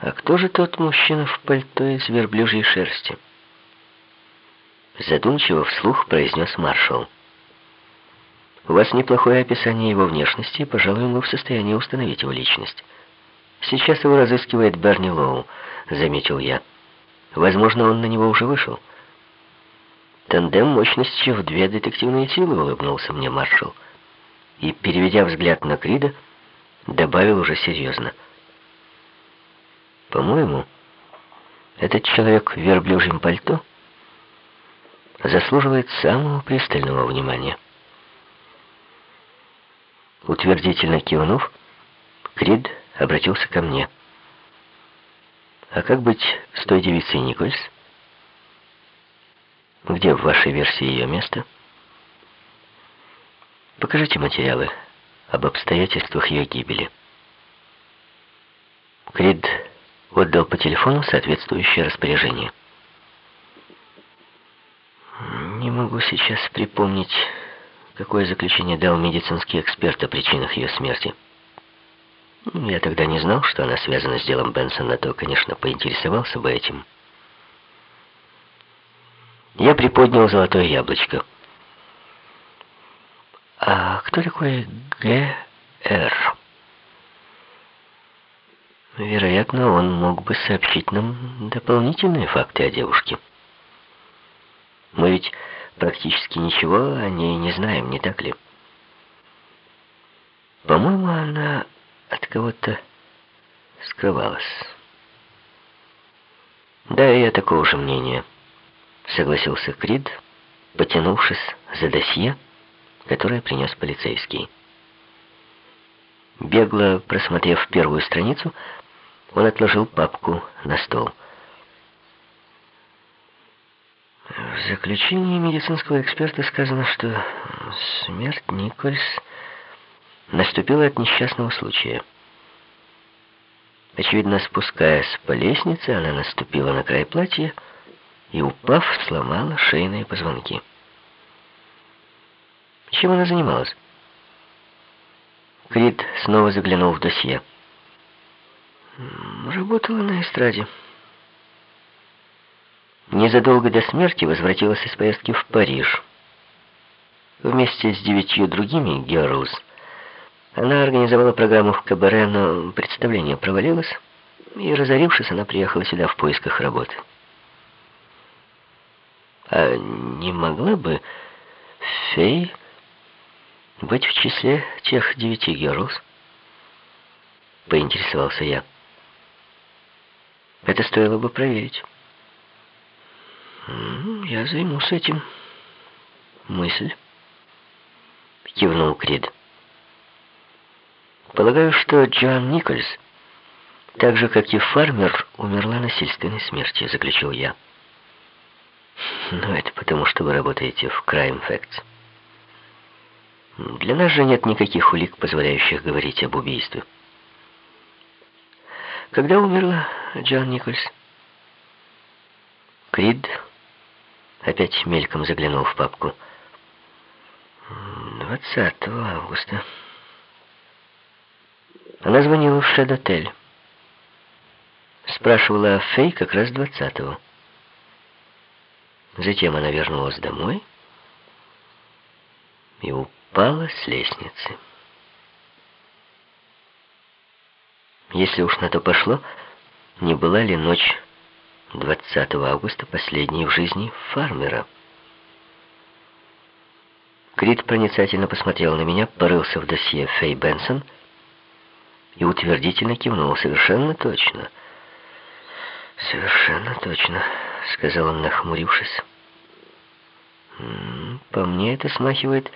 А кто же тот мужчина в пальто из верблюжьей шерсти? Задумчиво вслух произнес маршал. У вас неплохое описание его внешности, пожалуй, мы в состоянии установить его личность. Сейчас его разыскивает Берни Лоу, заметил я. Возможно, он на него уже вышел. Тандем мощностью в две детективные силы, улыбнулся мне маршал. И, переведя взгляд на Крида, добавил уже серьезно. По-моему, этот человек в верблюжьем пальто заслуживает самого пристального внимания. Утвердительно кивнув, Крид обратился ко мне. «А как быть с той девицей Никольс? Где в вашей версии ее место? Покажите материалы об обстоятельствах ее гибели». Крид отдал по телефону соответствующее распоряжение. Не могу сейчас припомнить, какое заключение дал медицинский эксперт о причинах ее смерти. Я тогда не знал, что она связана с делом Бенсона, то, конечно, поинтересовался бы этим. Я приподнял золотое яблочко. А кто такой Г.Р.? Вероятно, он мог бы сообщить нам дополнительные факты о девушке. Мы ведь практически ничего о ней не знаем, не так ли? По-моему, она от кого-то скрывалась. Да, я такого же мнения, согласился Крид, потянувшись за досье, которое принес полицейский. Бегло просмотрев первую страницу, он отложил папку на стол. В заключении медицинского эксперта сказано, что смерть Никольс наступила от несчастного случая. Очевидно, спускаясь по лестнице, она наступила на край платья и, упав, сломала шейные позвонки. Чем она занималась? Крид снова заглянул в досье. Работала на эстраде. Незадолго до смерти возвратилась из поездки в Париж. Вместе с девятью другими «Герлз» она организовала программу в Кабаре, но представление провалилось, и, разорившись, она приехала сюда в поисках работы. А не могла бы фей быть в числе тех девяти «Герлз»? Поинтересовался я. Это стоило бы проверить. «Я займусь этим. Мысль?» Кивнул Крид. «Полагаю, что Джоан Никольс, так же, как и фармер, умерла насильственной смертью», заключил я. «Но это потому, что вы работаете в Crime Facts. Для нас же нет никаких улик, позволяющих говорить об убийстве». Когда умерла Джон Никольс? Крид опять мельком заглянул в папку. 20 августа. Она звонила в Шед-отель. Спрашивала о Фей как раз 20-го. Затем она вернулась домой и упала с лестницы. Если уж на то пошло, не была ли ночь 20 августа последней в жизни фармера? Крит проницательно посмотрел на меня, порылся в досье Фэй Бенсон и утвердительно кивнул. «Совершенно точно». «Совершенно точно», — сказал он, нахмурившись. «По мне это смахивает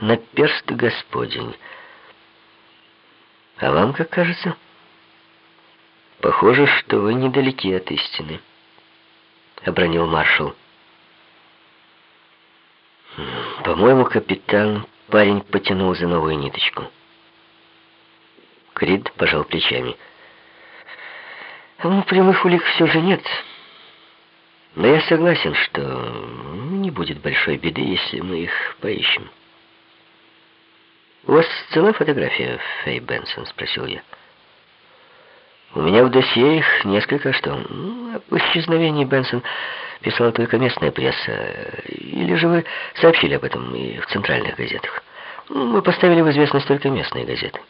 на перст Господень. А вам как кажется?» «Похоже, что вы недалеки от истины», — обронил маршал. «По-моему, капитан, парень потянул за новую ниточку». Крид пожал плечами. «Ну, прямых улик все же нет. Но я согласен, что не будет большой беды, если мы их поищем». «У вас цела фотография, Фэй Бенсон?» — спросил я. У меня в досье их несколько что. Об исчезновении Бенсон писала только местная пресса. Или же вы сообщили об этом и в центральных газетах? Мы поставили в известность только местные газеты.